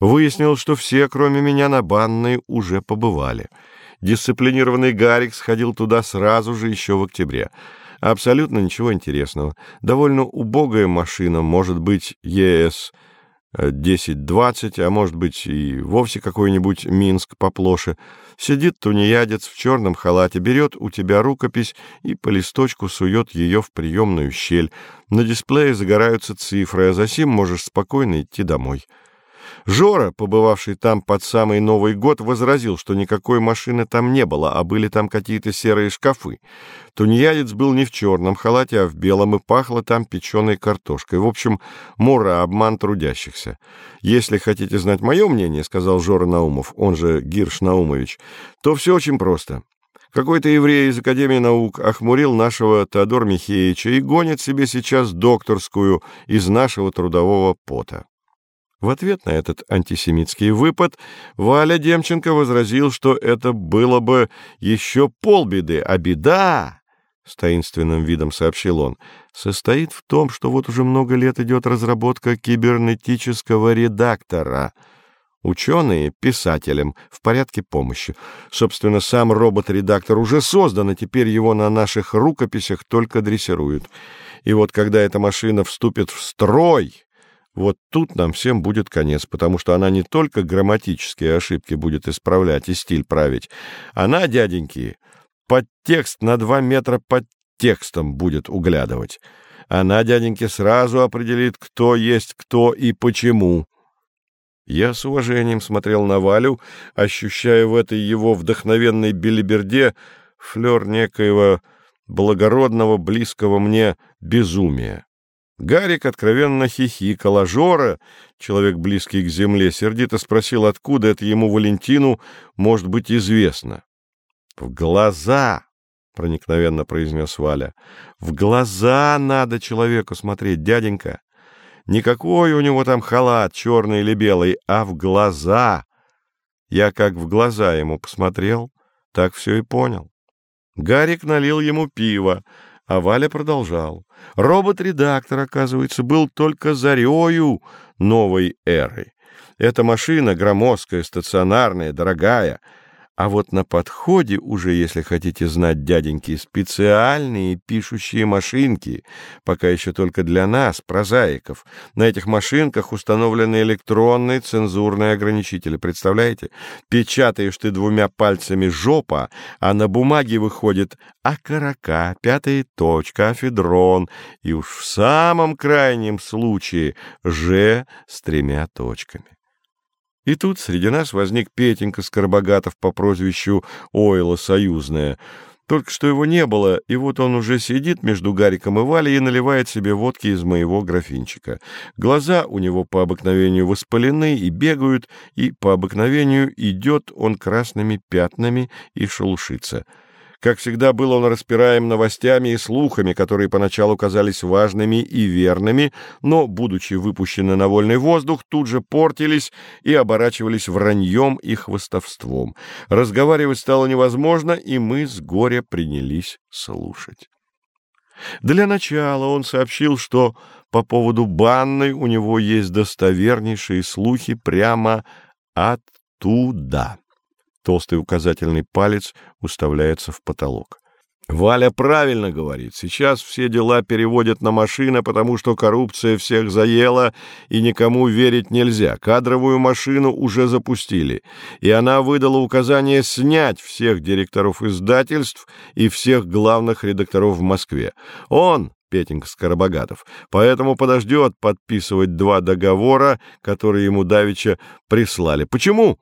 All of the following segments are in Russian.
Выяснил, что все, кроме меня, на банной уже побывали. Дисциплинированный Гарик сходил туда сразу же, еще в октябре. Абсолютно ничего интересного. Довольно убогая машина, может быть, ЕС 10-20, а может быть и вовсе какой-нибудь Минск поплоше. Сидит тунеядец в черном халате, берет у тебя рукопись и по листочку сует ее в приемную щель. На дисплее загораются цифры, а за сим можешь спокойно идти домой. Жора, побывавший там под самый Новый год, возразил, что никакой машины там не было, а были там какие-то серые шкафы. Тунеядец был не в черном халате, а в белом, и пахло там печеной картошкой. В общем, мора, обман трудящихся. «Если хотите знать мое мнение, — сказал Жора Наумов, он же Гирш Наумович, — то все очень просто». Какой-то еврей из Академии наук охмурил нашего Теодора Михеевича и гонит себе сейчас докторскую из нашего трудового пота. В ответ на этот антисемитский выпад Валя Демченко возразил, что это было бы еще полбеды, а беда, — с таинственным видом сообщил он, — состоит в том, что вот уже много лет идет разработка кибернетического редактора. Ученые писателям в порядке помощи. Собственно, сам робот-редактор уже создан, и теперь его на наших рукописях только дрессируют. И вот когда эта машина вступит в строй вот тут нам всем будет конец, потому что она не только грамматические ошибки будет исправлять и стиль править, она, дяденьки, подтекст на два метра под текстом будет углядывать. Она, дяденьки, сразу определит, кто есть кто и почему. Я с уважением смотрел на Валю, ощущая в этой его вдохновенной белиберде флер некоего благородного, близкого мне безумия. Гарик откровенно хихикал, а Жора, человек близкий к земле, сердито спросил, откуда это ему Валентину может быть известно. — В глаза! — проникновенно произнес Валя. — В глаза надо человеку смотреть, дяденька. Никакой у него там халат, черный или белый, а в глаза. Я как в глаза ему посмотрел, так все и понял. Гарик налил ему пиво, а Валя продолжал. Робот-редактор, оказывается, был только зарею новой эры. Эта машина громоздкая, стационарная, дорогая — а вот на подходе уже, если хотите знать, дяденьки, специальные пишущие машинки, пока еще только для нас, прозаиков. На этих машинках установлены электронные цензурные ограничители. Представляете? Печатаешь ты двумя пальцами жопа, а на бумаге выходит окорока, пятая точка, афедрон, и уж в самом крайнем случае «ж» с тремя точками. И тут среди нас возник Петенька Скоробогатов по прозвищу Ойла Союзная. Только что его не было, и вот он уже сидит между Гариком и Валей и наливает себе водки из моего графинчика. Глаза у него по обыкновению воспалены и бегают, и по обыкновению идет он красными пятнами и шелушится. Как всегда, был он распираем новостями и слухами, которые поначалу казались важными и верными, но, будучи выпущены на вольный воздух, тут же портились и оборачивались враньем и хвостовством. Разговаривать стало невозможно, и мы с горя принялись слушать. Для начала он сообщил, что по поводу банной у него есть достовернейшие слухи прямо оттуда. Толстый указательный палец уставляется в потолок. Валя правильно говорит. Сейчас все дела переводят на машины, потому что коррупция всех заела, и никому верить нельзя. Кадровую машину уже запустили, и она выдала указание снять всех директоров издательств и всех главных редакторов в Москве. Он, Петенька Скоробогатов, поэтому подождет подписывать два договора, которые ему давеча прислали. Почему?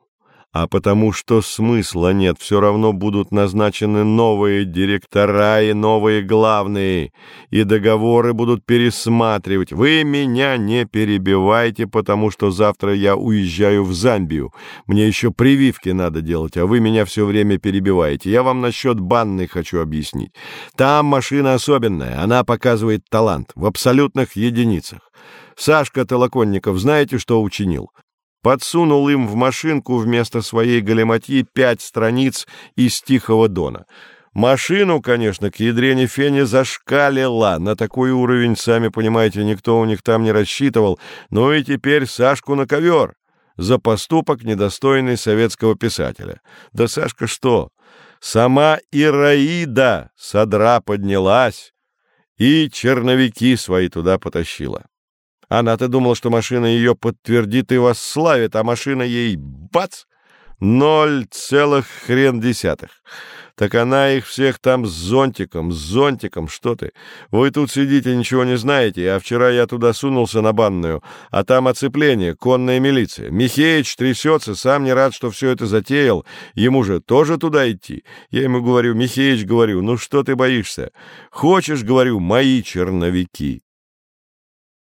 А потому что смысла нет, все равно будут назначены новые директора и новые главные, и договоры будут пересматривать. Вы меня не перебивайте, потому что завтра я уезжаю в Замбию. Мне еще прививки надо делать, а вы меня все время перебиваете. Я вам насчет банной хочу объяснить. Там машина особенная, она показывает талант в абсолютных единицах. Сашка Толоконников знаете, что учинил? Подсунул им в машинку вместо своей галиматьи пять страниц из Тихого Дона. Машину, конечно, к ядрене фене зашкалила. На такой уровень, сами понимаете, никто у них там не рассчитывал. Ну и теперь Сашку на ковер. за поступок, недостойный советского писателя. Да, Сашка, что? Сама Ираида содра поднялась и черновики свои туда потащила. Она-то думала, что машина ее подтвердит и восславит, а машина ей — бац! Ноль целых хрен десятых. Так она их всех там с зонтиком, с зонтиком, что ты. Вы тут сидите, ничего не знаете, а вчера я туда сунулся на банную, а там оцепление, конная милиция. Михеич трясется, сам не рад, что все это затеял. Ему же тоже туда идти. Я ему говорю, Михеич, говорю, ну что ты боишься? Хочешь, говорю, мои черновики.